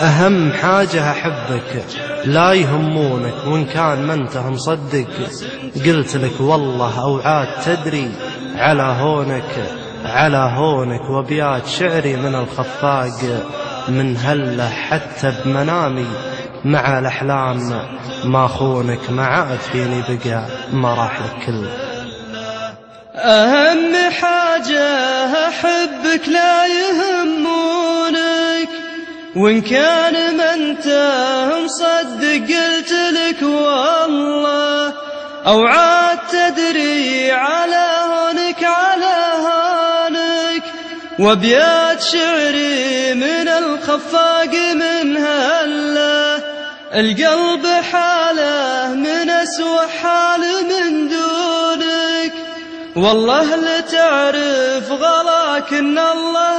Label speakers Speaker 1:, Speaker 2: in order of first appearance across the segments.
Speaker 1: أهم حاجة أحبك لا يهمونك وإن كان ما أنت مصدق قلت لك والله أوعاد تدري على هونك على هونك وبيات شعري من الخفاق. من هلة حتى بمنامي مع الأحلام ما خونك ما عاد فيني بقى ما راح لك كله
Speaker 2: أهم حاجة أحبك لا يهم وإن كان من تهم مصدق قلت لك والله أو عاد تدري على هونك على هونك وأبيات شعري من الخفاق من هلا القلب حاله من أسوأ حال من دونك. والله لتعرف غلاك إن الله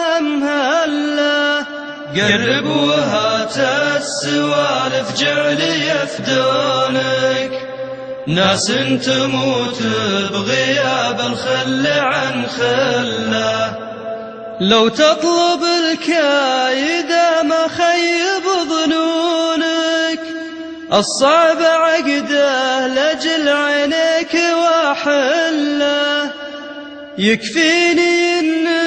Speaker 2: قربوها تسوالف جعل يفدونك. ناس تموت بغياب الخل عن خله. لو تطلب الكايدة ما خيب ظنونك. الصعب عقده لجل عينيك وحله. يكفيني انك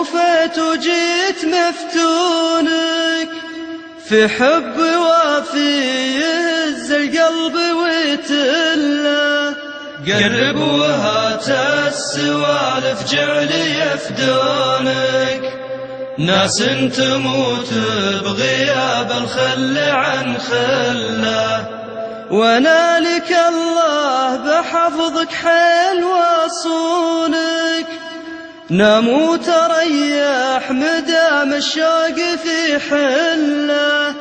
Speaker 2: وفات وجيت مفتونك في حب وافي يهز القلب وتله قرب وهات السوالف جعلي يفدونك. ناس تموت بغياب الخل عن خله ونالك الله بحفظك حيل واصونك نموت رياح مدام الشوق في حلة.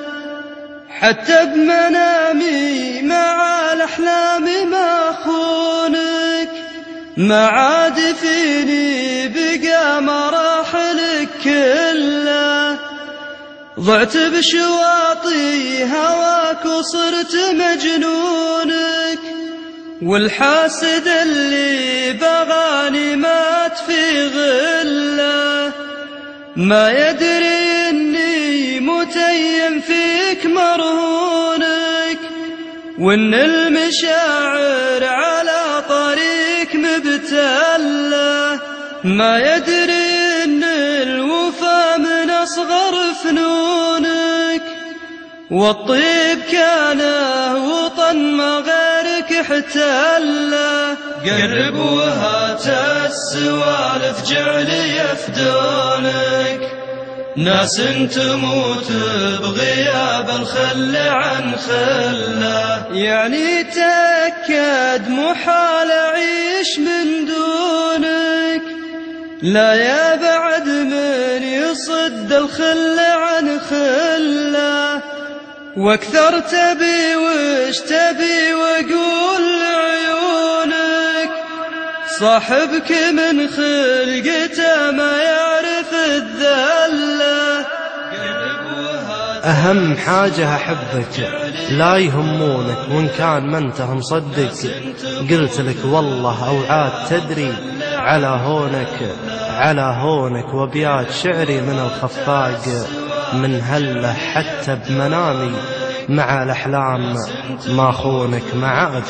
Speaker 2: حتى بمنامي مع الأحلام ما خونك. ما عاد فيني بقى مراحلك كلة. ضعت بشواطي هواك وصرت مجنونك والحاسد اللي بغاني مات في غله ما يدري إني متيم فيك مرهونك وإن المشاعر على طريق مبتلة. ما يدري إن الوفا من أصغر فنونك والطيب كان هو احتله قرب وهات السوالف جعلي يفدونك. ناس تموت بغياب الخل عن خله يعني تأكد محال أعيش من دونك. لا يا بعد من يصد الخل عن خله وأكثر تبي وش تبي صاحبك من خلقته ما يعرف الذلة
Speaker 1: أهم حاجة أحبك لا يهمونك وإن كان ما أنت مصدق قلت لك والله أو عاد تدري على هونك على هونك وبيات شعري من الخفاق. من هلة حتى بمنامي مع الأحلام ما خونك معاد